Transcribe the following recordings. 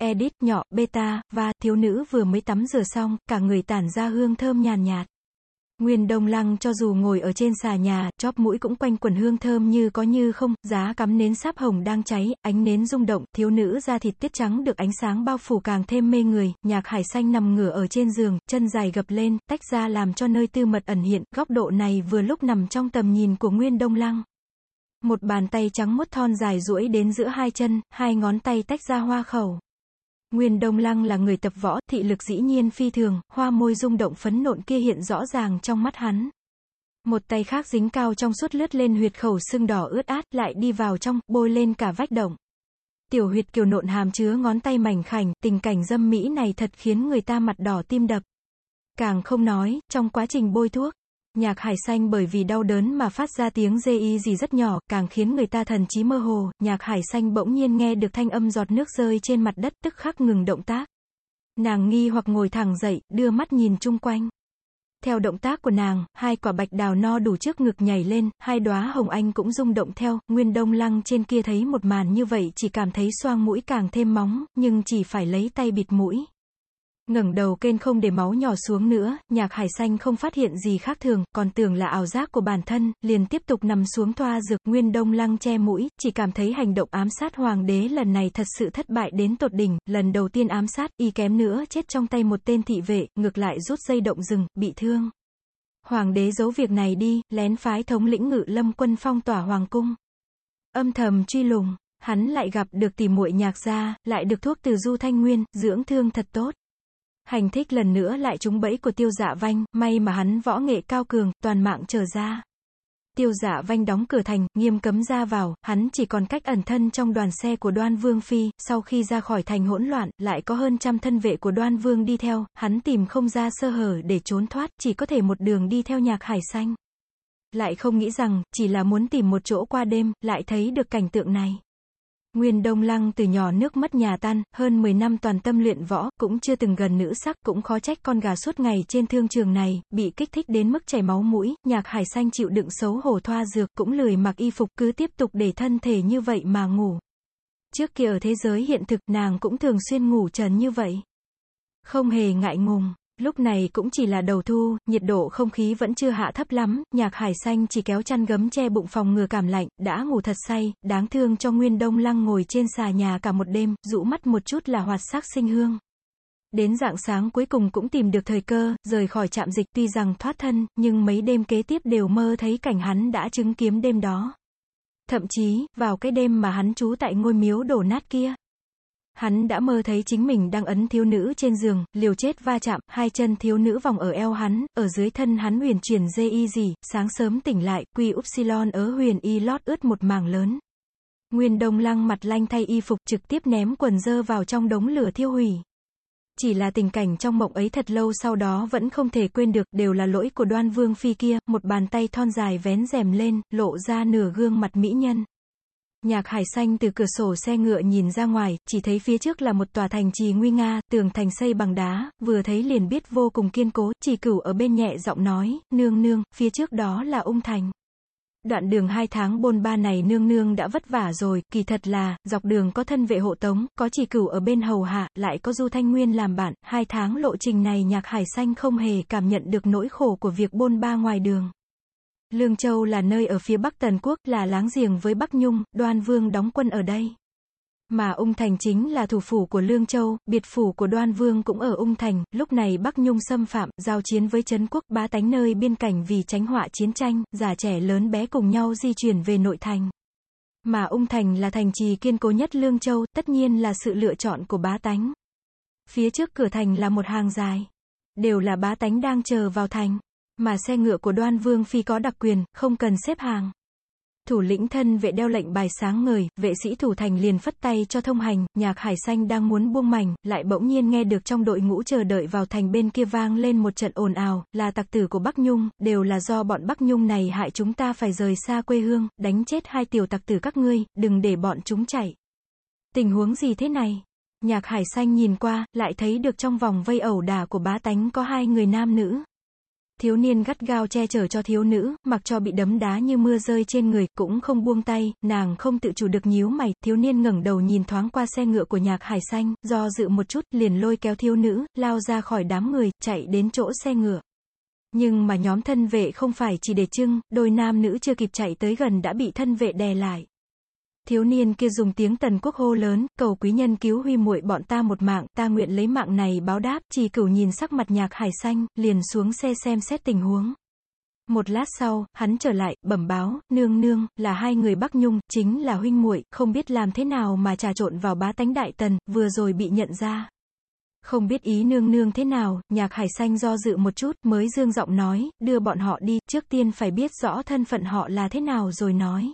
Edit, nhỏ, beta, và, thiếu nữ vừa mới tắm rửa xong, cả người tản ra hương thơm nhàn nhạt. Nguyên Đông Lăng cho dù ngồi ở trên xà nhà, chóp mũi cũng quanh quần hương thơm như có như không, giá cắm nến sáp hồng đang cháy, ánh nến rung động, thiếu nữ da thịt tiết trắng được ánh sáng bao phủ càng thêm mê người, nhạc hải xanh nằm ngửa ở trên giường, chân dài gập lên, tách ra làm cho nơi tư mật ẩn hiện, góc độ này vừa lúc nằm trong tầm nhìn của Nguyên Đông Lăng. Một bàn tay trắng mốt thon dài duỗi đến giữa hai chân, hai ngón tay tách ra hoa khẩu. Nguyên Đông Lăng là người tập võ, thị lực dĩ nhiên phi thường, hoa môi rung động phấn nộn kia hiện rõ ràng trong mắt hắn. Một tay khác dính cao trong suốt lướt lên huyệt khẩu sưng đỏ ướt át, lại đi vào trong, bôi lên cả vách động. Tiểu huyệt kiều nộn hàm chứa ngón tay mảnh khảnh, tình cảnh dâm mỹ này thật khiến người ta mặt đỏ tim đập. Càng không nói, trong quá trình bôi thuốc, Nhạc hải xanh bởi vì đau đớn mà phát ra tiếng dê y gì rất nhỏ, càng khiến người ta thần trí mơ hồ, nhạc hải xanh bỗng nhiên nghe được thanh âm giọt nước rơi trên mặt đất tức khắc ngừng động tác. Nàng nghi hoặc ngồi thẳng dậy, đưa mắt nhìn chung quanh. Theo động tác của nàng, hai quả bạch đào no đủ trước ngực nhảy lên, hai đóa hồng anh cũng rung động theo, nguyên đông lăng trên kia thấy một màn như vậy chỉ cảm thấy xoang mũi càng thêm móng, nhưng chỉ phải lấy tay bịt mũi ngẩng đầu kênh không để máu nhỏ xuống nữa, nhạc hải xanh không phát hiện gì khác thường, còn tưởng là ảo giác của bản thân, liền tiếp tục nằm xuống thoa dược, nguyên đông lăng che mũi, chỉ cảm thấy hành động ám sát hoàng đế lần này thật sự thất bại đến tột đỉnh, lần đầu tiên ám sát, y kém nữa chết trong tay một tên thị vệ, ngược lại rút dây động rừng, bị thương. Hoàng đế giấu việc này đi, lén phái thống lĩnh ngự lâm quân phong tỏa hoàng cung. Âm thầm truy lùng, hắn lại gặp được tỷ muội nhạc gia, lại được thuốc từ du thanh nguyên, dưỡng thương thật tốt. Hành thích lần nữa lại trúng bẫy của tiêu dạ vanh, may mà hắn võ nghệ cao cường, toàn mạng trở ra. Tiêu dạ vanh đóng cửa thành, nghiêm cấm ra vào, hắn chỉ còn cách ẩn thân trong đoàn xe của đoan vương phi, sau khi ra khỏi thành hỗn loạn, lại có hơn trăm thân vệ của đoan vương đi theo, hắn tìm không ra sơ hở để trốn thoát, chỉ có thể một đường đi theo nhạc hải xanh. Lại không nghĩ rằng, chỉ là muốn tìm một chỗ qua đêm, lại thấy được cảnh tượng này. Nguyên Đông Lăng từ nhỏ nước mất nhà tan, hơn 10 năm toàn tâm luyện võ, cũng chưa từng gần nữ sắc, cũng khó trách con gà suốt ngày trên thương trường này, bị kích thích đến mức chảy máu mũi, nhạc hải xanh chịu đựng xấu hổ thoa dược, cũng lười mặc y phục cứ tiếp tục để thân thể như vậy mà ngủ. Trước kia ở thế giới hiện thực nàng cũng thường xuyên ngủ trần như vậy. Không hề ngại ngùng. Lúc này cũng chỉ là đầu thu, nhiệt độ không khí vẫn chưa hạ thấp lắm, nhạc hải xanh chỉ kéo chăn gấm che bụng phòng ngừa cảm lạnh, đã ngủ thật say, đáng thương cho Nguyên Đông Lăng ngồi trên xà nhà cả một đêm, rũ mắt một chút là hoạt sắc sinh hương. Đến dạng sáng cuối cùng cũng tìm được thời cơ, rời khỏi trạm dịch tuy rằng thoát thân, nhưng mấy đêm kế tiếp đều mơ thấy cảnh hắn đã chứng kiếm đêm đó. Thậm chí, vào cái đêm mà hắn trú tại ngôi miếu đổ nát kia, Hắn đã mơ thấy chính mình đang ấn thiếu nữ trên giường, liều chết va chạm, hai chân thiếu nữ vòng ở eo hắn, ở dưới thân hắn huyền chuyển dây y gì, sáng sớm tỉnh lại, quy upsilon ở huyền y lót ướt một mảng lớn. Nguyên đông lăng mặt lanh thay y phục trực tiếp ném quần dơ vào trong đống lửa thiêu hủy. Chỉ là tình cảnh trong mộng ấy thật lâu sau đó vẫn không thể quên được, đều là lỗi của đoan vương phi kia, một bàn tay thon dài vén rèm lên, lộ ra nửa gương mặt mỹ nhân. Nhạc hải xanh từ cửa sổ xe ngựa nhìn ra ngoài, chỉ thấy phía trước là một tòa thành trì nguy nga, tường thành xây bằng đá, vừa thấy liền biết vô cùng kiên cố, chỉ cửu ở bên nhẹ giọng nói, nương nương, phía trước đó là ung thành. Đoạn đường hai tháng bôn ba này nương nương đã vất vả rồi, kỳ thật là, dọc đường có thân vệ hộ tống, có chỉ cửu ở bên hầu hạ, lại có du thanh nguyên làm bạn, hai tháng lộ trình này nhạc hải xanh không hề cảm nhận được nỗi khổ của việc bôn ba ngoài đường. Lương Châu là nơi ở phía Bắc Tần Quốc, là láng giềng với Bắc Nhung, đoan vương đóng quân ở đây. Mà Ung Thành chính là thủ phủ của Lương Châu, biệt phủ của đoan vương cũng ở Ung Thành, lúc này Bắc Nhung xâm phạm, giao chiến với Trấn Quốc, bá tánh nơi biên cảnh vì tránh họa chiến tranh, già trẻ lớn bé cùng nhau di chuyển về nội thành. Mà Ung Thành là thành trì kiên cố nhất Lương Châu, tất nhiên là sự lựa chọn của bá tánh. Phía trước cửa thành là một hàng dài. Đều là bá tánh đang chờ vào thành. Mà xe ngựa của đoan vương phi có đặc quyền, không cần xếp hàng. Thủ lĩnh thân vệ đeo lệnh bài sáng ngời, vệ sĩ thủ thành liền phất tay cho thông hành, nhạc hải xanh đang muốn buông mảnh, lại bỗng nhiên nghe được trong đội ngũ chờ đợi vào thành bên kia vang lên một trận ồn ào, là tặc tử của Bắc Nhung, đều là do bọn Bắc Nhung này hại chúng ta phải rời xa quê hương, đánh chết hai tiểu tặc tử các ngươi, đừng để bọn chúng chạy. Tình huống gì thế này? Nhạc hải xanh nhìn qua, lại thấy được trong vòng vây ẩu đả của bá tánh có hai người nam nữ. Thiếu niên gắt gao che chở cho thiếu nữ, mặc cho bị đấm đá như mưa rơi trên người, cũng không buông tay, nàng không tự chủ được nhíu mày, thiếu niên ngẩng đầu nhìn thoáng qua xe ngựa của nhạc hải xanh, do dự một chút, liền lôi kéo thiếu nữ, lao ra khỏi đám người, chạy đến chỗ xe ngựa. Nhưng mà nhóm thân vệ không phải chỉ để trưng, đôi nam nữ chưa kịp chạy tới gần đã bị thân vệ đè lại. Thiếu niên kia dùng tiếng tần quốc hô lớn, cầu quý nhân cứu huy muội bọn ta một mạng, ta nguyện lấy mạng này báo đáp, chỉ cửu nhìn sắc mặt nhạc hải xanh, liền xuống xe xem xét tình huống. Một lát sau, hắn trở lại, bẩm báo, nương nương, là hai người Bắc Nhung, chính là huynh muội, không biết làm thế nào mà trà trộn vào bá tánh đại tần, vừa rồi bị nhận ra. Không biết ý nương nương thế nào, nhạc hải xanh do dự một chút, mới dương giọng nói, đưa bọn họ đi, trước tiên phải biết rõ thân phận họ là thế nào rồi nói.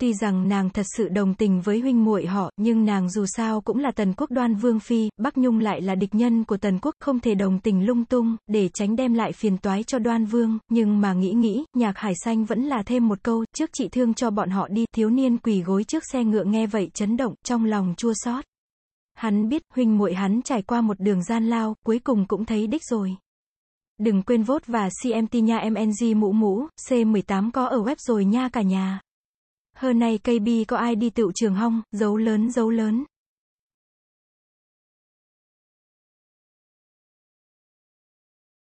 Tuy rằng nàng thật sự đồng tình với huynh muội họ, nhưng nàng dù sao cũng là tần quốc đoan vương phi, Bắc Nhung lại là địch nhân của tần quốc, không thể đồng tình lung tung, để tránh đem lại phiền toái cho đoan vương, nhưng mà nghĩ nghĩ, nhạc hải xanh vẫn là thêm một câu, trước chị thương cho bọn họ đi, thiếu niên quỳ gối trước xe ngựa nghe vậy chấn động, trong lòng chua xót. Hắn biết, huynh muội hắn trải qua một đường gian lao, cuối cùng cũng thấy đích rồi. Đừng quên vote và CMT nha MNG mũ mũ, C18 có ở web rồi nha cả nhà. Hơn cây KB có ai đi tựu trường hong, dấu lớn dấu lớn.